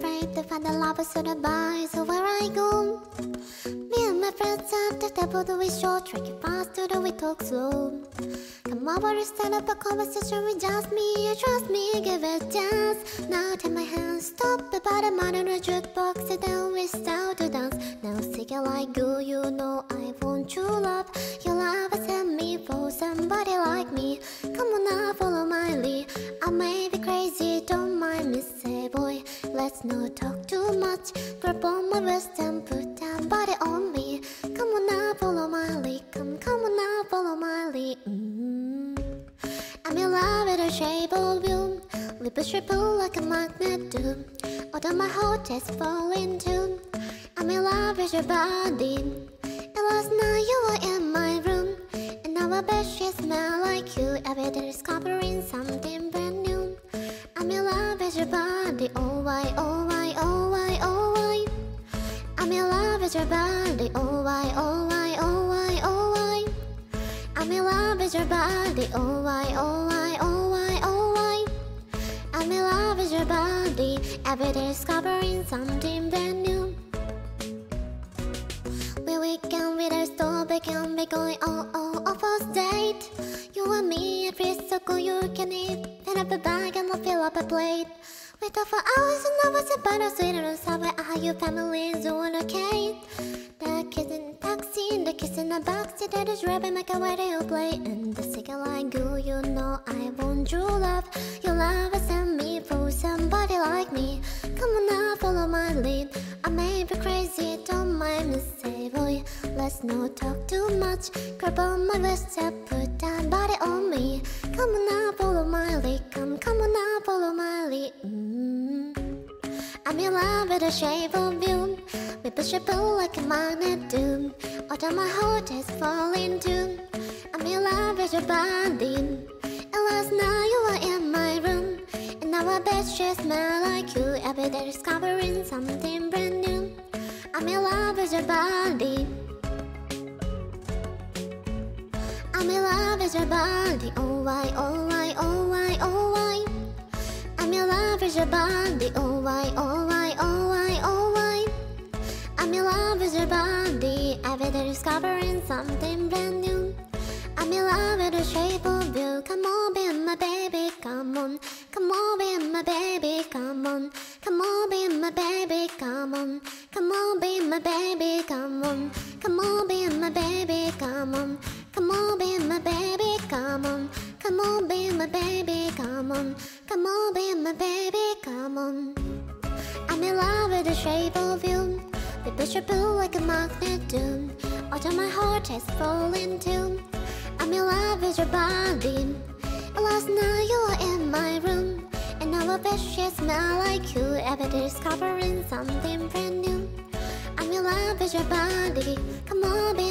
pass on the by, so the buy so where I go. Me and my friends at the table, do we short, track it fast, or do we talk slow? Come over, stand up a conversation with just me, trust me, give it a chance. Now take my hand, stop about a man on a jukebox, sit down, we start to dance. Now sing it like go, you know I want you love. Your love send me for somebody like me. Come on now, follow Not talk too much. Grab on my wrist and put that body on me. Come on now, follow my lead. Come, come on now, follow my lead. Mm. I'm in love with the shape of you. Lips triple like a magnet do. Although my heart is falling too. I'm in love with your body. With your body. Oh why, oh why, oh why, oh why. I'm in love with your body. Oh why, oh why, oh why, oh why. I'm in love with your body. Oh why, oh why, oh why, oh why. I'm in love with your body. Every day discovering something brand new. We weekend with our store can be going all all a first date. You and me so cool you can eat. Fill up a bag and we'll fill up a plate. Wait for hours and hours about a sweet and sour. Are your family doing okay? The kiss in the taxi, the kiss in the backseat, that is rapping like a radio play. And the second like you, you know I want. Your love Let's not talk too much. Grab on my wrist and put that body on me. Come on now, follow my lead. Come, come on now, follow my lead. Mm. I'm in love with the shape of you. We push and pull like a magnet do. Although my heart is falling too. I'm in love with your body. And last night you were in my room. And now I bet you smell like you. Every day discovering something brand new. I'm in love with your body. I'm in love with your body. Oh why, oh why, oh why, oh why. I'm in love with your body. Oh why, oh why, oh why, oh why. I'm in love with your body. Every day discovering something brand new. I'm in love with the shape of you. Come on, be my baby. Come on, come on, be my baby. Come on, come on, be my baby. Come on, come on, be my baby. Come on, come on, be my baby. Come on, come on, on, come on, be my baby. Come on. I'm in love with the shape of you. Push your pull like a magnet do. Although my heart is falling too. I'm in love with your body. Last night you were in my room. And now I bet you smell like you. Every day discovering something brand new. I'm in love with your body. Come on, be baby.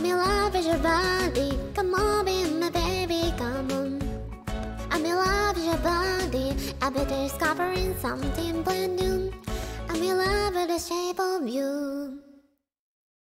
I'm in love with your body. Come on, be my baby. Come on. I'm in love with your body. Every day discovering something brand new. I'm in love with the shape of you.